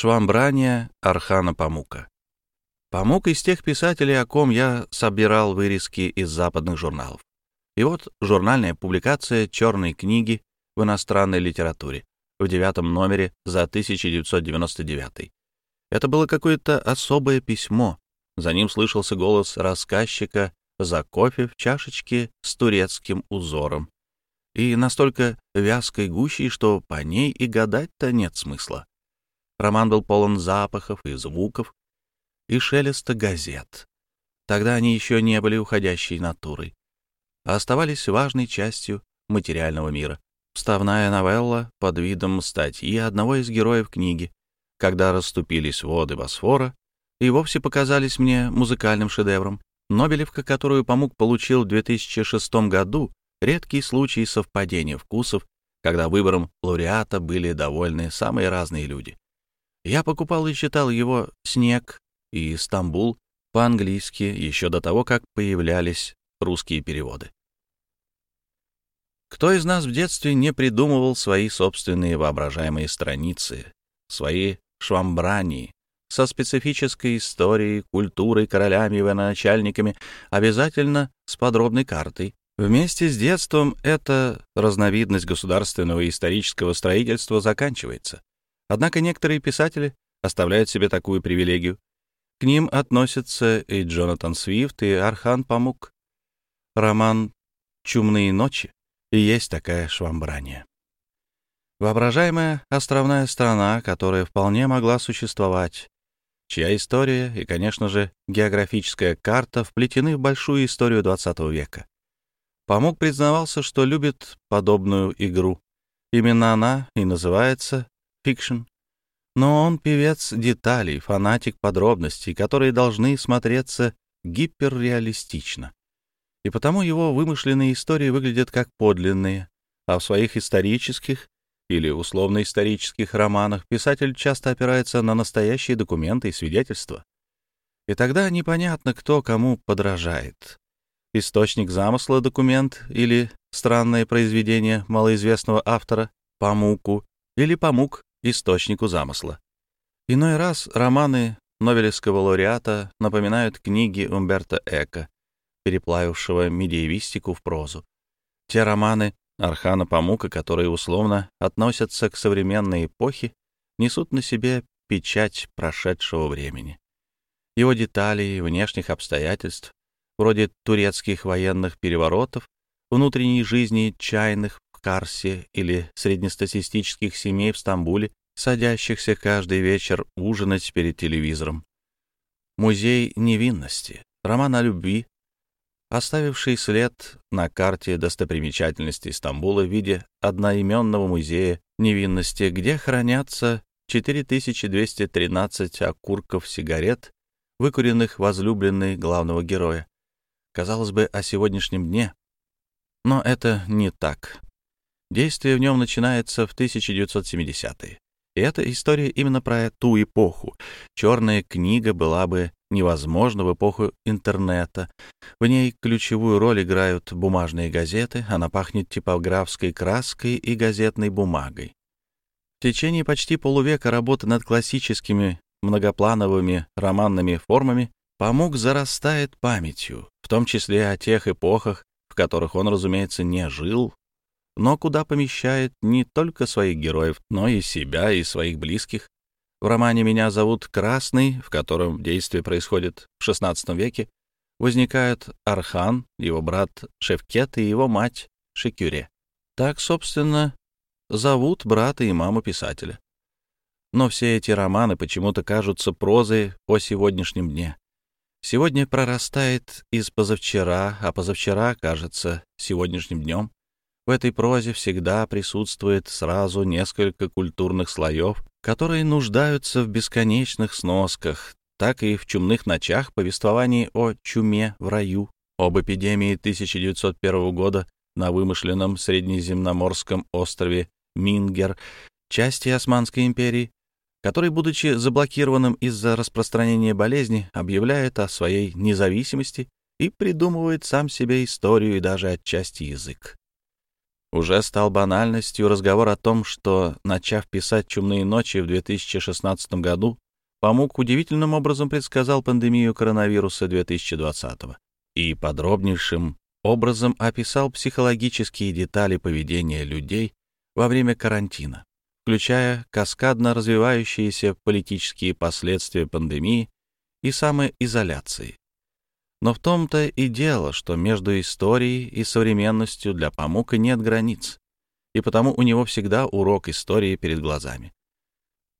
Швамбрания Архана Памука. Памук из тех писателей, о ком я собирал вырезки из западных журналов. И вот журнальная публикация «Черной книги» в иностранной литературе в девятом номере за 1999. Это было какое-то особое письмо. За ним слышался голос рассказчика за кофе в чашечке с турецким узором. И настолько вязкой гущей, что по ней и гадать-то нет смысла. Роман был полон запахов и звуков, и шелеста газет. Тогда они еще не были уходящей натурой, а оставались важной частью материального мира. Вставная новелла под видом статьи одного из героев книги, когда расступились воды Босфора, и вовсе показались мне музыкальным шедевром. Нобелевка, которую Памук получил в 2006 году, редкий случай совпадения вкусов, когда выбором лауреата были довольны самые разные люди. Я покупал и читал его «Снег» и «Стамбул» по-английски еще до того, как появлялись русские переводы. Кто из нас в детстве не придумывал свои собственные воображаемые страницы, свои швамбрании, со специфической историей, культурой, королями и военачальниками, обязательно с подробной картой. Вместе с детством эта разновидность государственного и исторического строительства заканчивается. Однако некоторые писатели оставляют себе такую привилегию. К ним относятся и Джонатан Свифт, и Архан Памук. Роман «Чумные ночи» и есть такая швамбрания. Воображаемая островная страна, которая вполне могла существовать, чья история и, конечно же, географическая карта вплетены в большую историю XX века. Памук признавался, что любит подобную игру. Именно она и называется fiction. Но он певец деталей, фанатик подробностей, которые должны смотреться гиперреалистично и потому его вымышленные истории выглядят как подлинные, а в своих исторических или условно-исторических романах писатель часто опирается на настоящие документы и свидетельства. И тогда непонятно, кто кому подражает. Источник замысла — документ или странное произведение малоизвестного автора — Памуку, или Памук — источнику замысла. Иной раз романы Нобелевского лауреата напоминают книги Умберто Эко, переплавившего медиевистику в прозу. Те романы Архана Памука, которые условно относятся к современной эпохе, несут на себе печать прошедшего времени. Его детали и внешних обстоятельств, вроде турецких военных переворотов, внутренней жизни чайных Карсе или среднестатистических семей в Стамбуле, садящихся каждый вечер ужинать перед телевизором. Музей невинности, роман о любви, оставивший след на карте достопримечательностей Стамбула в виде одноименного музея невинности, где хранятся 4213 окурков сигарет, выкуренных возлюбленной главного героя. Казалось бы, о сегодняшнем дне. Но это не так. Действие в нем начинается в 1970-е. И эта история именно про ту эпоху. Черная книга была бы невозможно в эпоху интернета. В ней ключевую роль играют бумажные газеты, она пахнет типографской краской и газетной бумагой. В течение почти полувека работы над классическими многоплановыми романными формами Памук зарастает памятью, в том числе о тех эпохах, в которых он, разумеется, не жил, но куда помещает не только своих героев, но и себя и своих близких. В романе «Меня зовут Красный», в котором действие происходит в XVI веке, возникают Архан, его брат Шевкет и его мать Шекюре. Так, собственно, зовут брата и маму писателя. Но все эти романы почему-то кажутся прозой о сегодняшнем дне. Сегодня прорастает из позавчера, а позавчера кажется сегодняшним днем. В этой прозе всегда присутствует сразу несколько культурных слоев, которые нуждаются в бесконечных сносках, так и в «Чумных ночах» повествовании о чуме в раю, об эпидемии 1901 года на вымышленном среднеземноморском острове Мингер, части Османской империи, который, будучи заблокированным из-за распространения болезни, объявляет о своей независимости и придумывает сам себе историю и даже отчасти язык. Уже стал банальностью разговор о том, что, начав писать «Чумные ночи» в 2016 году, Памук удивительным образом предсказал пандемию коронавируса 2020 и подробнейшим образом описал психологические детали поведения людей во время карантина, включая каскадно развивающиеся политические последствия пандемии и самоизоляции. Но в том-то и дело, что между историей и современностью для Памука нет границ, и потому у него всегда урок истории перед глазами.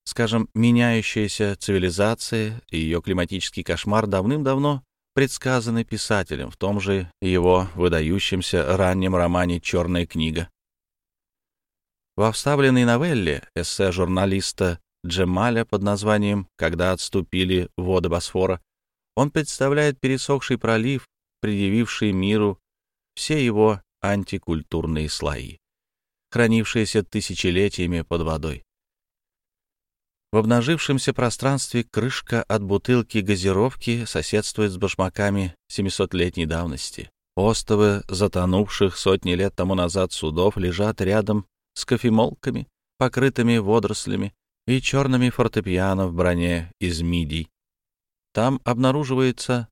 Скажем, меняющаяся цивилизация и ее климатический кошмар давным-давно предсказаны писателем в том же его выдающемся раннем романе «Черная книга». Во вставленной новелле эссе журналиста Джемаля под названием «Когда отступили воды Босфора» Он представляет пересохший пролив, предъявивший миру все его антикультурные слои, хранившиеся тысячелетиями под водой. В обнажившемся пространстве крышка от бутылки газировки соседствует с башмаками 700-летней давности. Остовы затонувших сотни лет тому назад судов лежат рядом с кофемолками, покрытыми водорослями, и черными фортепиано в броне из мидий. Там обнаруживаются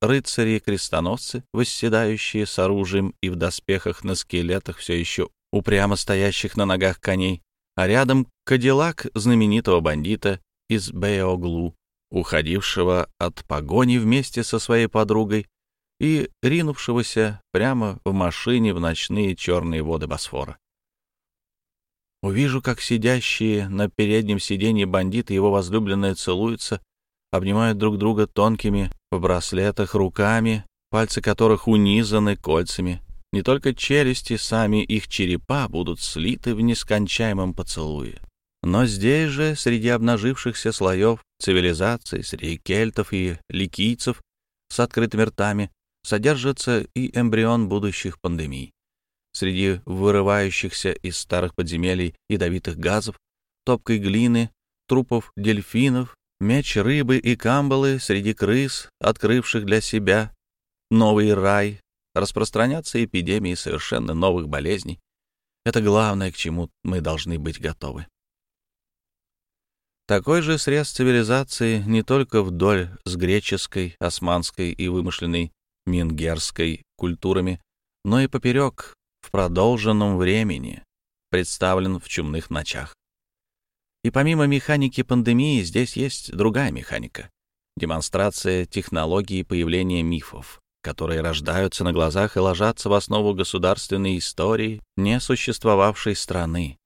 рыцари-крестоносцы, восседающие с оружием и в доспехах на скелетах все еще упрямо стоящих на ногах коней, а рядом кадиллак знаменитого бандита из Беоглу, уходившего от погони вместе со своей подругой и ринувшегося прямо в машине в ночные черные воды Босфора. Увижу, как сидящие на переднем сиденье бандиты и его возлюбленная целуются, обнимают друг друга тонкими в браслетах руками, пальцы которых унизаны кольцами. Не только челюсти, сами их черепа будут слиты в нескончаемом поцелуе. Но здесь же, среди обнажившихся слоев цивилизации, среди кельтов и ликийцев с открытыми ртами, содержится и эмбрион будущих пандемий. Среди вырывающихся из старых подземелий ядовитых газов, топкой глины, трупов дельфинов Меч рыбы и камбалы среди крыс, открывших для себя новый рай, распространятся эпидемии совершенно новых болезней. Это главное, к чему мы должны быть готовы. Такой же срез цивилизации не только вдоль с греческой, османской и вымышленной мингерской культурами, но и поперек в продолженном времени представлен в чумных ночах. И помимо механики пандемии, здесь есть другая механика — демонстрация технологии появления мифов, которые рождаются на глазах и ложатся в основу государственной истории несуществовавшей страны,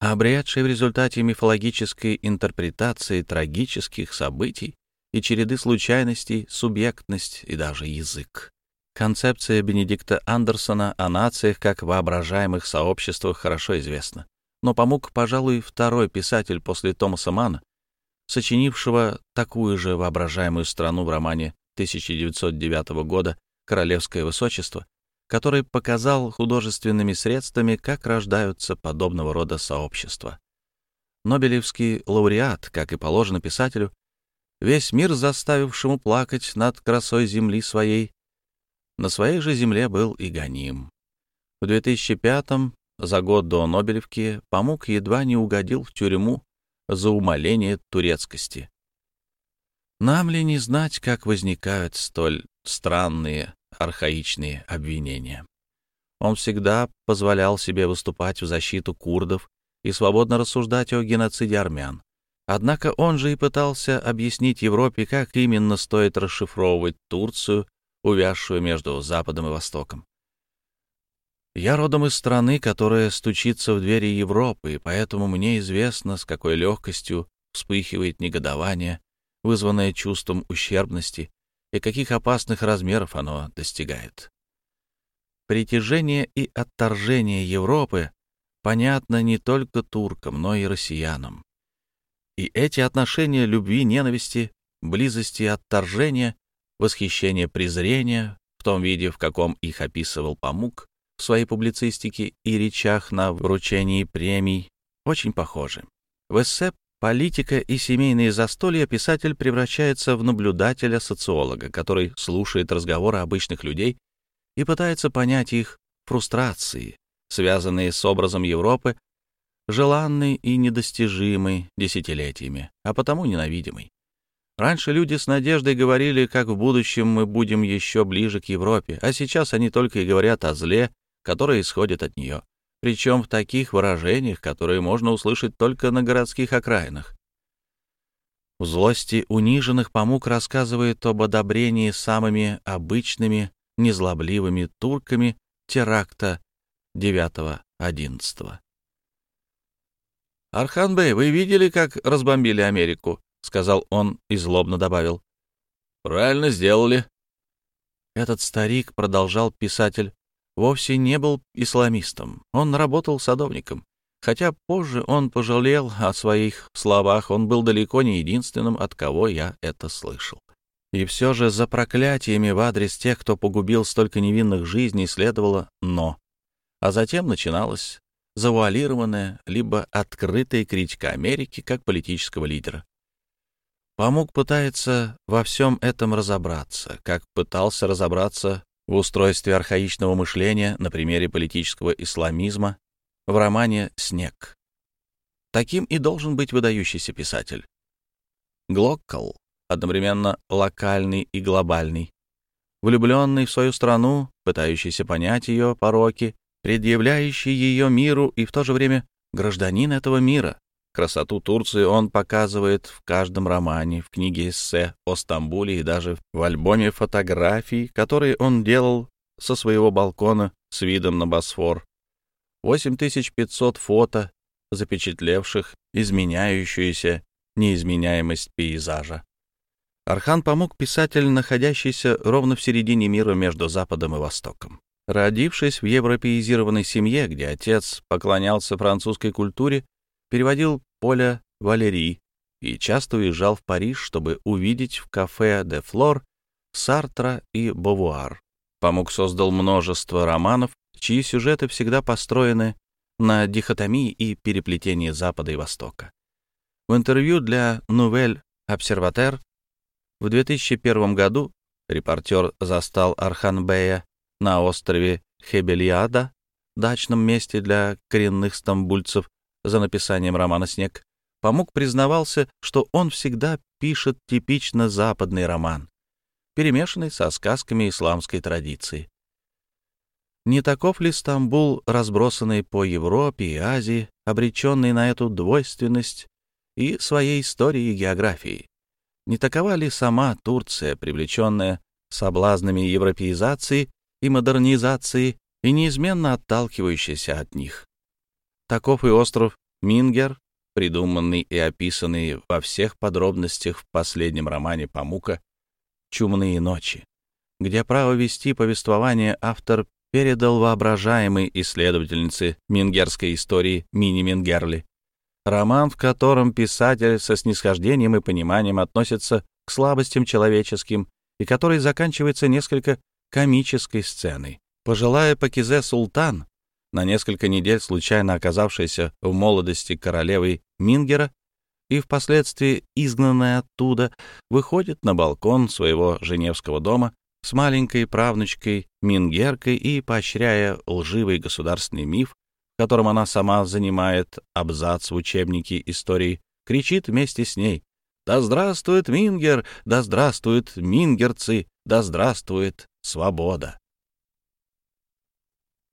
обретшей в результате мифологической интерпретации трагических событий и череды случайностей субъектность и даже язык. Концепция Бенедикта Андерсона о нациях как воображаемых сообществах хорошо известна но помог, пожалуй, второй писатель после Томаса Мана, сочинившего такую же воображаемую страну в романе 1909 года «Королевское высочество», который показал художественными средствами, как рождаются подобного рода сообщества. Нобелевский лауреат, как и положено писателю, весь мир заставившему плакать над красой земли своей, на своей же земле был и гоним. В 2005 за год до Нобелевки Памук едва не угодил в тюрьму за умоление турецкости. Нам ли не знать, как возникают столь странные, архаичные обвинения? Он всегда позволял себе выступать в защиту курдов и свободно рассуждать о геноциде армян. Однако он же и пытался объяснить Европе, как именно стоит расшифровывать Турцию, увязшую между Западом и Востоком. Я родом из страны, которая стучится в двери Европы, и поэтому мне известно, с какой легкостью вспыхивает негодование, вызванное чувством ущербности, и каких опасных размеров оно достигает. Притяжение и отторжение Европы понятно не только туркам, но и россиянам. И эти отношения любви, ненависти, близости и отторжения, восхищения, презрения, в том виде, в каком их описывал Памук, в своей публицистике и речах на вручении премий очень похожи. В эссе «Политика и семейные застолья» писатель превращается в наблюдателя-социолога, который слушает разговоры обычных людей и пытается понять их фрустрации, связанные с образом Европы, желанный и недостижимый десятилетиями, а потому ненавидимый. Раньше люди с надеждой говорили, как в будущем мы будем еще ближе к Европе, а сейчас они только и говорят о зле, которое исходит от нее, причем в таких выражениях, которые можно услышать только на городских окраинах. В злости униженных Памук рассказывает об одобрении самыми обычными, незлобливыми турками теракта 9-11. «Арханбей, вы видели, как разбомбили Америку?» — сказал он и злобно добавил. «Правильно сделали». Этот старик, продолжал писатель, вовсе не был исламистом. Он работал садовником. Хотя позже он пожалел о своих словах, он был далеко не единственным, от кого я это слышал. И все же за проклятиями в адрес тех, кто погубил столько невинных жизней, следовало «но». А затем начиналась завуалированная, либо открытая критика Америки как политического лидера. Памук пытается во всем этом разобраться, как пытался разобраться в устройстве архаичного мышления на примере политического исламизма в романе «Снег». Таким и должен быть выдающийся писатель. Глоккол, одновременно локальный и глобальный, влюбленный в свою страну, пытающийся понять ее пороки, предъявляющий ее миру и в то же время гражданин этого мира. Красоту Турции он показывает в каждом романе, в книге эссе о Стамбуле и даже в альбоме фотографий, которые он делал со своего балкона с видом на Босфор. 8500 фото, запечатлевших изменяющуюся неизменяемость пейзажа. Архан помог писатель, находящийся ровно в середине мира между Западом и Востоком. Родившись в европеизированной семье, где отец поклонялся французской культуре, переводил Поля Валерий и часто уезжал в Париж, чтобы увидеть в кафе «Де Флор» Сартра и Бовуар. Памук создал множество романов, чьи сюжеты всегда построены на дихотомии и переплетении Запада и Востока. В интервью для «Нувель Обсерватер» в 2001 году репортер застал Арханбея на острове Хебельяда, дачном месте для коренных стамбульцев, за написанием романа «Снег», Памук признавался, что он всегда пишет типично западный роман, перемешанный со сказками исламской традиции. Не таков ли Стамбул, разбросанный по Европе и Азии, обреченный на эту двойственность и своей историей и географией? Не такова ли сама Турция, привлеченная соблазнами европеизации и модернизации и неизменно отталкивающаяся от них? Таков и остров Мингер, придуманный и описанный во всех подробностях в последнем романе Памука «Чумные ночи», где право вести повествование автор передал воображаемой исследовательнице мингерской истории Мини Мингерли. Роман, в котором писатель со снисхождением и пониманием относится к слабостям человеческим и который заканчивается несколько комической сценой. Пожилая Пакизе Султан на несколько недель случайно оказавшаяся в молодости королевой Мингера и впоследствии изгнанная оттуда, выходит на балкон своего женевского дома с маленькой правнучкой Мингеркой и, поощряя лживый государственный миф, в котором она сама занимает абзац в учебнике истории, кричит вместе с ней «Да здравствует Мингер! Да здравствуют мингерцы! Да здравствует свобода!»